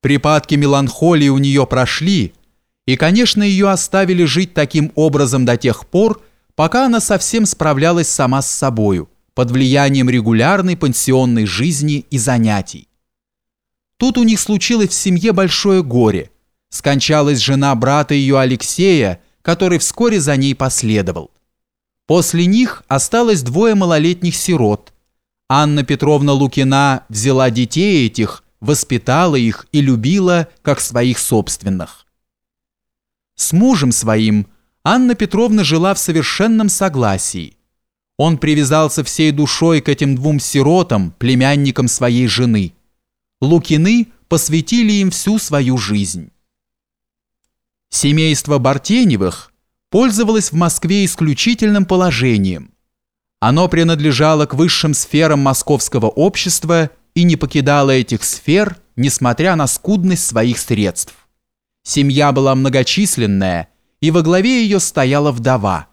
Припадки меланхолии у нее прошли, и, конечно, ее оставили жить таким образом до тех пор, пока она совсем справлялась сама с собою, под влиянием регулярной пансионной жизни и занятий. Тут у них случилось в семье большое горе. Скончалась жена брата ее Алексея, который вскоре за ней последовал. После них осталось двое малолетних сирот. Анна Петровна Лукина взяла детей этих, воспитала их и любила, как своих собственных. С мужем своим Анна Петровна жила в совершенном согласии. Он привязался всей душой к этим двум сиротам, племянникам своей жены. Лукины посвятили им всю свою жизнь. Семейство Бартеневых пользовалось в Москве исключительным положением. Оно принадлежало к высшим сферам московского общества и не покидала этих сфер, несмотря на скудность своих средств. Семья была многочисленная, и во главе ее стояла вдова.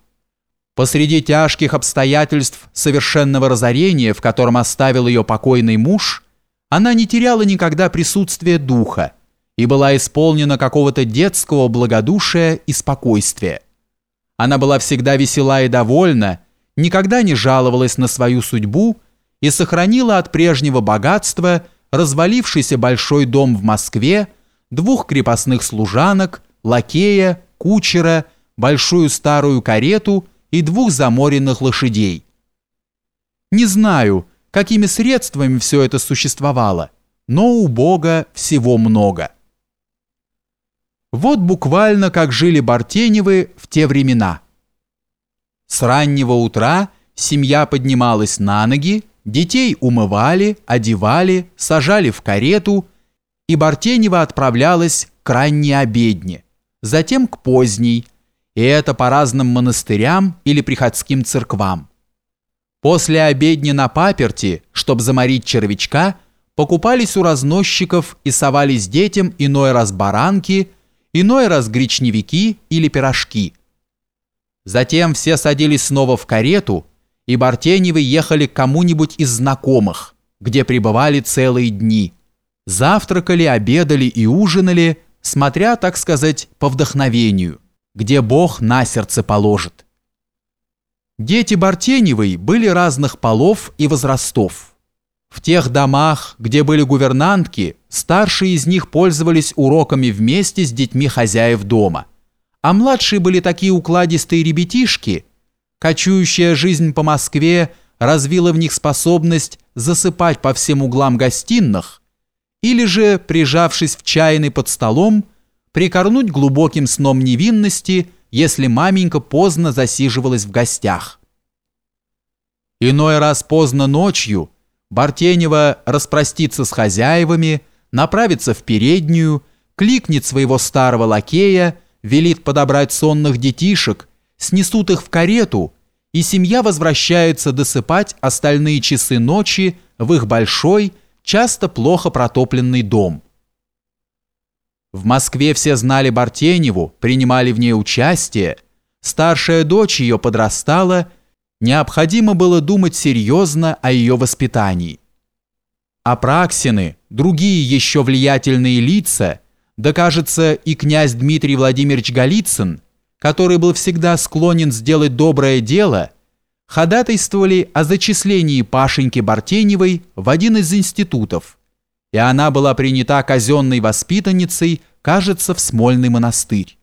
Посреди тяжких обстоятельств совершенного разорения, в котором оставил ее покойный муж, она не теряла никогда присутствия духа и была исполнена какого-то детского благодушия и спокойствия. Она была всегда весела и довольна, никогда не жаловалась на свою судьбу и сохранила от прежнего богатства развалившийся большой дом в Москве, двух крепостных служанок, лакея, кучера, большую старую карету и двух заморенных лошадей. Не знаю, какими средствами все это существовало, но у Бога всего много. Вот буквально как жили Бартеневы в те времена. С раннего утра семья поднималась на ноги, Детей умывали, одевали, сажали в карету, и Бартенева отправлялась к ранней обедне, затем к поздней, и это по разным монастырям или приходским церквам. После обедни на паперти, чтобы заморить червячка, покупались у разносчиков и совались детям иной раз баранки, иной раз гречневики или пирожки. Затем все садились снова в карету – и Бартеневы ехали к кому-нибудь из знакомых, где пребывали целые дни. Завтракали, обедали и ужинали, смотря, так сказать, по вдохновению, где Бог на сердце положит. Дети Бартеневой были разных полов и возрастов. В тех домах, где были гувернантки, старшие из них пользовались уроками вместе с детьми хозяев дома, а младшие были такие укладистые ребятишки – Кочующая жизнь по Москве развила в них способность засыпать по всем углам гостиных или же, прижавшись в чайный под столом, прикорнуть глубоким сном невинности, если маменька поздно засиживалась в гостях. Иной раз поздно ночью Бартенева распростится с хозяевами, направится в переднюю, кликнет своего старого лакея, велит подобрать сонных детишек снесут их в карету, и семья возвращается досыпать остальные часы ночи в их большой, часто плохо протопленный дом. В Москве все знали Бартеневу, принимали в ней участие, старшая дочь ее подрастала, необходимо было думать серьезно о ее воспитании. Апраксины, другие еще влиятельные лица, да, кажется, и князь Дмитрий Владимирович Голицын – который был всегда склонен сделать доброе дело, ходатайствовали о зачислении Пашеньки Бартеневой в один из институтов, и она была принята казенной воспитанницей, кажется, в Смольный монастырь.